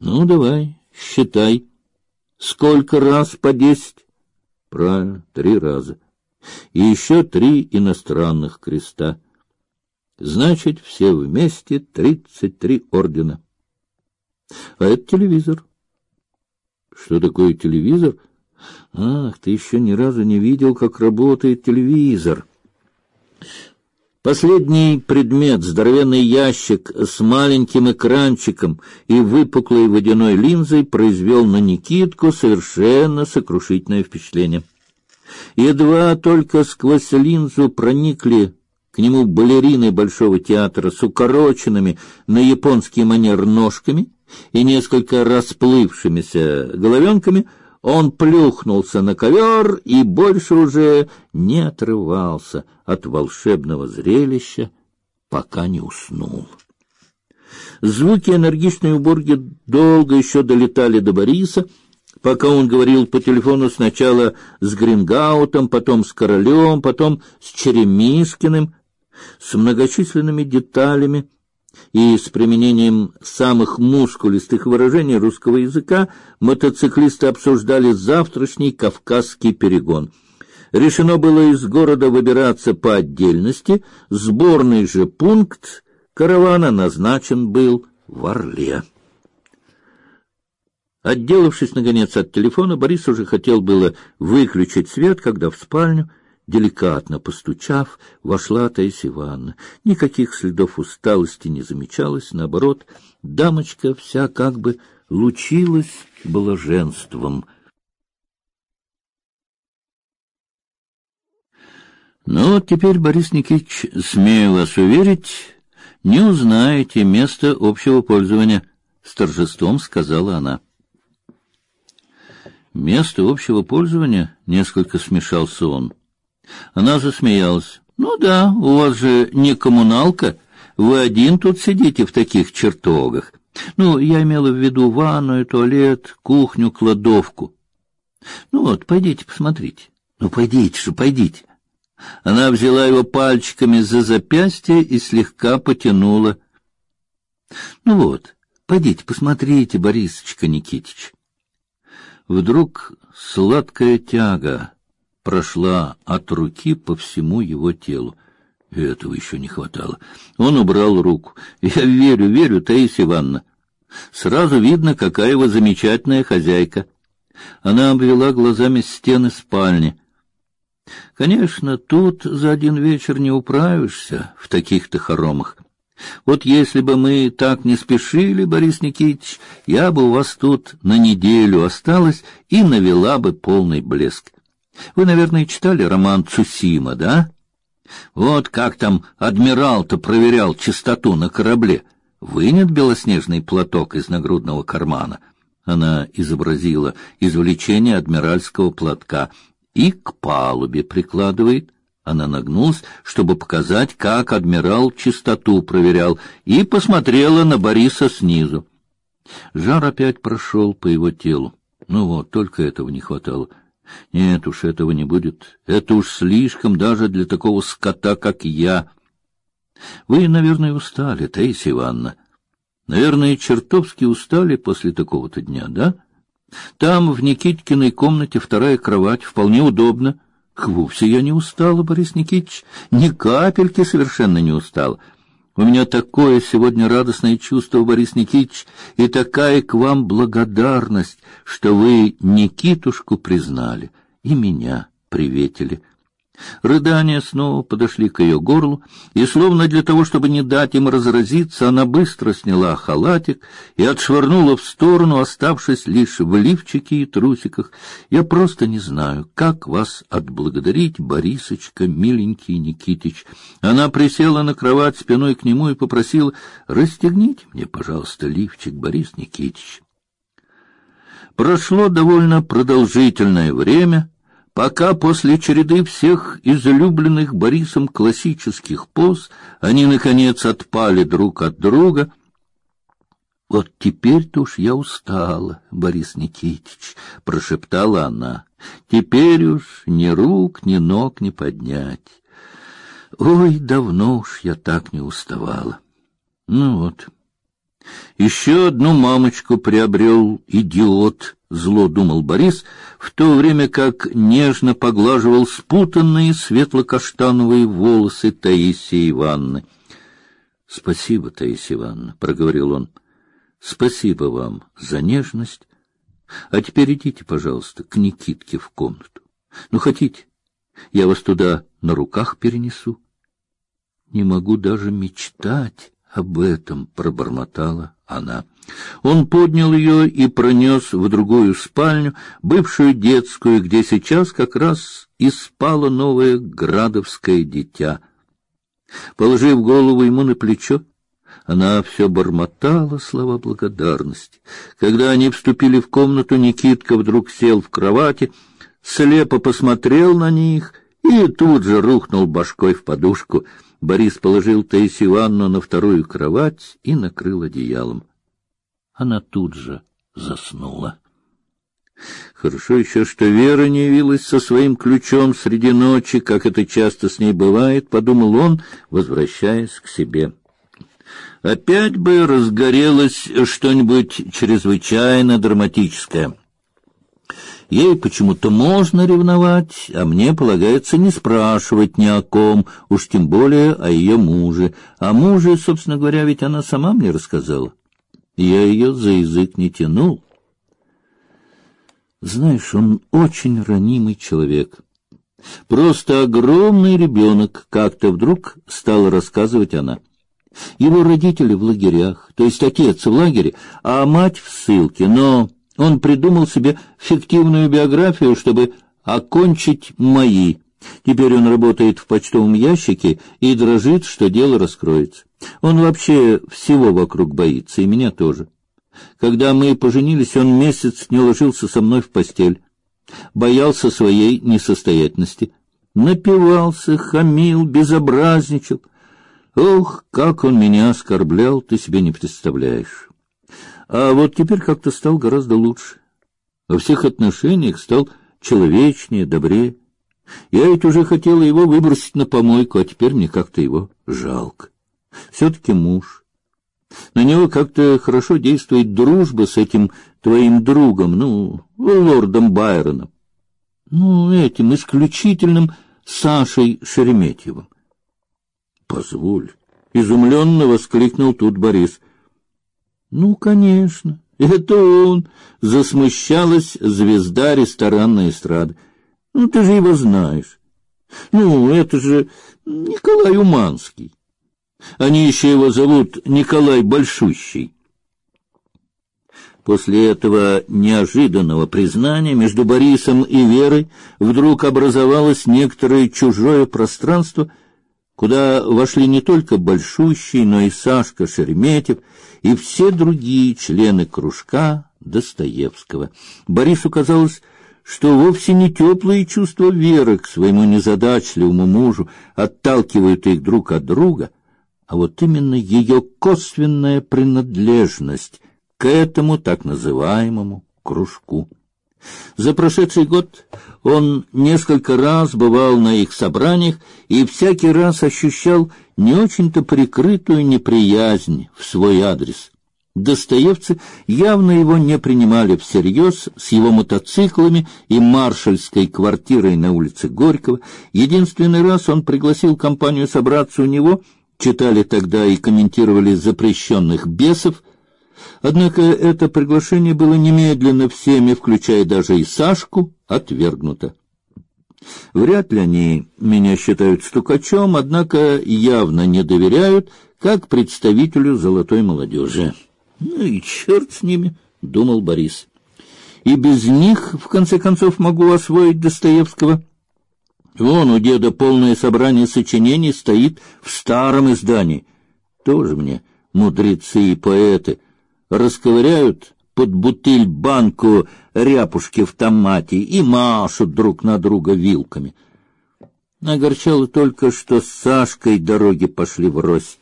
Ну, давай, считай. Сколько раз по десять? Правильно, три раза. И еще три иностранных креста. Значит, все вместе тридцать три ордена. А это телевизор. Что такое телевизор? Ах, ты еще ни разу не видел, как работает телевизор. Последний предмет, здоровенный ящик с маленьким экранчиком и выпуклой водяной линзой, произвел на Никитку совершенно сокрушительное впечатление. Едва только сквозь линзу проникли к нему балерины Большого театра с укороченными на японский манер ножками и несколько расплывшимися головенками — он плюхнулся на ковер и больше уже не отрывался от волшебного зрелища, пока не уснул. Звуки энергичной уборки долго еще долетали до Бориса, пока он говорил по телефону сначала с Грингаутом, потом с Королем, потом с Черемишкиным, с многочисленными деталями и с применением самых мускулистых выражений русского языка мотоциклисты обсуждали завтрашний Кавказский перегон. Решено было из города выбираться по отдельности, сборный же пункт каравана назначен был в Орле. Отделавшись наконец от телефона, Борис уже хотел было выключить свет, когда в спальню Деликатно постучав, вошла Таисия Ивановна. Никаких следов усталости не замечалось, наоборот, дамочка вся как бы лучилась блаженством. Ну вот теперь, Борис Никитич, смею вас уверить, не узнаете место общего пользования, с торжеством сказала она. Место общего пользования несколько смешался он. Она засмеялась. Ну да, у вас же не коммуналка, вы один тут сидите в таких чертогах. Ну, я имела в виду ванную, туалет, кухню, кладовку. Ну вот, пойдите посмотрите. Ну пойдите же, пойдите. Она взяла его пальчиками за запястье и слегка потянула. Ну вот, пойдите посмотрите, Борисочка Никитич. Вдруг сладкая тяга прошла от руки по всему его телу. Этого еще не хватало. Он убрал руку. Я верю, верю, Таисия Ивановна. Сразу видно, какая его замечательная хозяйка. Она обвела глазами стены спальни. Конечно, тут за один вечер не управишься в таких-то хоромах. Вот если бы мы так не спешили, Борис Никитич, я бы у вас тут на неделю осталась и навела бы полный блеск. Вы, наверное, читали роман Цусима, да? Вот как там адмирал-то проверял чистоту на корабле. Вынет белоснежный платок из нагрудного кармана. Она изобразила извлечение адмиральского платка и к палубе прикладывает. Она нагнулась, чтобы показать, как адмирал чистоту проверял, и посмотрела на Бориса снизу. Жар опять прошел по его телу. Ну вот, только этого не хватало. Нет уж, этого не будет. Это уж слишком даже для такого скота, как я. Вы, наверное, устали, Таисия Ивановна. Наверное, чертовски устали после такого-то дня, да? Там, в Никиткиной комнате, вторая кровать, вполне удобно. Вовсе я не устала, Борис Никитич, ни капельки совершенно не устала. У меня такое сегодня радостное чувство, Борис Никитич, и такая к вам благодарность, что вы Никитушку признали и меня приветили. Рыдания снова подошли к ее горлу, и словно для того, чтобы не дать им разразиться, она быстро сняла халатик и отшвырнула в сторону, оставшись лишь в лифчике и трусиках. Я просто не знаю, как вас отблагодарить, Борисочка, миленький Никитич. Она присела на кровать спиной к нему и попросила: "Расстегните мне, пожалуйста, лифчик, Борис Никитич". Прошло довольно продолжительное время, пока после череды всех излюбленных Борисом классических поз они наконец отпали друг от друга. Вот теперь-то уж я устала, Борис Никитич, прошептала она. Теперь уж ни рук, ни ног не поднять. Ой, давно уж я так не уставала. Ну вот. Еще одну мамочку приобрел идиот, зло думал Борис, в то время как нежно поглаживал спутанные светло-каштановые волосы Таисии Ивановны. Спасибо, Таисия Ивановна, проговорил он. Спасибо вам за нежность. А теперь идите, пожалуйста, к Никитке в комнату. Ну хотите, я вас туда на руках перенесу. Не могу даже мечтать об этом, пробормотала она. Он поднял ее и пронес в другую спальню, бывшую детскую, где сейчас как раз и спало новое градовское дитя. Положив голову ему на плечо, она все бормотала слова благодарности. Когда они вступили в комнату, Никитка вдруг сел в кровати, слепо посмотрел на них и тут же рухнул башкой в подушку. Борис положил Таисию Ивановну на вторую кровать и накрыл одеялом. Она тут же заснула. Хорошо еще, что Вера не явилась со своим ключом среди ночи, как это часто с ней бывает, подумал он, возвращаясь к себе. Опять бы разгорелось что-нибудь чрезвычайно драматическое. Ей почему-то можно ревновать, а мне полагается не спрашивать ни о ком, уж тем более о ее муже. А муже, собственно говоря, ведь она сама мне рассказала. Я ее за язык не тянул. Знаешь, он очень ранимый человек. Просто огромный ребенок, как-то вдруг стала рассказывать она. Его родители в лагерях, то есть отец в лагере, а мать в ссылке, но он придумал себе фиктивную биографию, чтобы окончить мои. Теперь он работает в почтовом ящике и дрожит, что дело раскроется. Он вообще всего вокруг боится, и меня тоже. Когда мы поженились, он месяц не ложился со мной в постель. Боялся своей несостоятельности. Напивался, хамил, безобразничал. Ох, как он меня оскорблял, ты себе не представляешь. А вот теперь как-то стал гораздо лучше. Во всех отношениях стал человечнее, добрее. Я ведь уже хотела его выбросить на помойку, а теперь мне как-то его жалко. Все-таки муж. На него как-то хорошо действует дружба с этим твоим другом, ну, лордом Байроном. Ну, этим исключительным Сашей Шереметьевым. Позволь, изумленно воскликнул тут Борис. Ну, конечно, это он, засмущалась звезда ресторанной эстрады. Ну, ты же его знаешь. Ну, это же Николай Уманский. Они еще его зовут Николай Большущий. После этого неожиданного признания между Борисом и Верой вдруг образовалось некоторое чужое пространство, куда вошли не только Большущий, но и Сашка Шереметьев и все другие члены кружка Достоевского. Борису казалось, что вовсе не теплые чувства Веры к своему незадачливому мужу отталкивают их друг от друга, а вот именно ее косвенная принадлежность к этому так называемому кружку. За прошедший год он несколько раз бывал на их собраниях и всякий раз ощущал не очень-то прикрытую неприязнь в свой адрес. Достоевцы явно его не принимали всерьез с его мотоциклами и маршальской квартирой на улице Горького. Единственный раз он пригласил компанию собраться у него, читали тогда и комментировали запрещенных бесов, Однако это приглашение было немедленно всеми, включая даже и Сашку, отвергнуто. Вряд ли они меня считают стукачом, однако явно не доверяют, как представителю золотой молодежи. Ну и черт с ними, думал Борис. И без них, в конце концов, могу освоить Достоевского. Вон у деда полное собрание сочинений стоит в старом издании. Тоже мне мудрецы и поэты расковыряют под бутыль банку ряпушки в томате и машут друг на друга вилками. Огорчало только, что с Сашкой дороги пошли врозь.